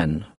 again.